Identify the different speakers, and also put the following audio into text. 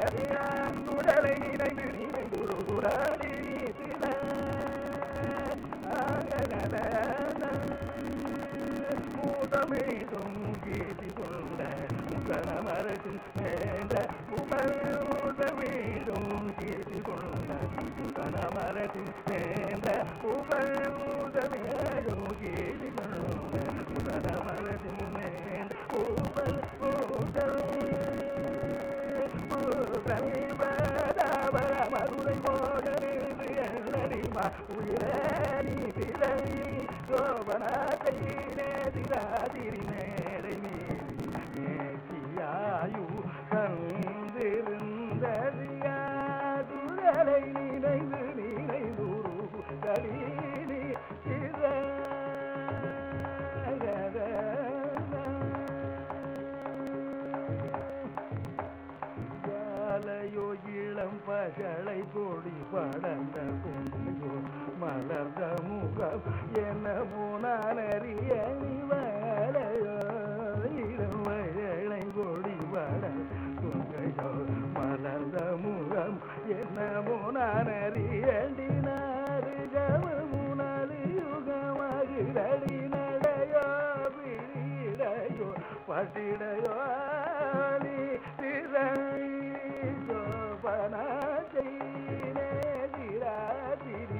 Speaker 1: சோபனாதி நேதிராதிரி மேடை மீதிலே நேசியாயுகன் வேலவியாருகளை நினைந்து நினைந்தொருகுரடினி திரையில் சோபனாதை நேதிராதிரி மேடை மீதிலே நேசியாயுகன் உடலை நினைந்து நினைந்தொருகுரடினி மூதமேதும் கீதி கொண்ட முகனமரசின் வேண்ட உபயூதமேதும் கீதி கொண்ட முகனமரசின் வேண்ட உபயூதமேதும் கீதி கொண்ட முகனமரசின் வேண்ட உபல் உயிரே சிலை சோபனாத்தை நேதிராதிரி மேடை செம்பகலை கொடி படந்த கொண்டு மலர்ந்த முகம் என முனறிய நிவலையோ? இளமழை கொடி பட கொங்கையோ மலர்ந்த முகம் என்ன முனறிய நாறு ஜமுனது யுகமகிரடி நடையோ பிடிடையோ பட்டிடையோ? நீ திரை திரி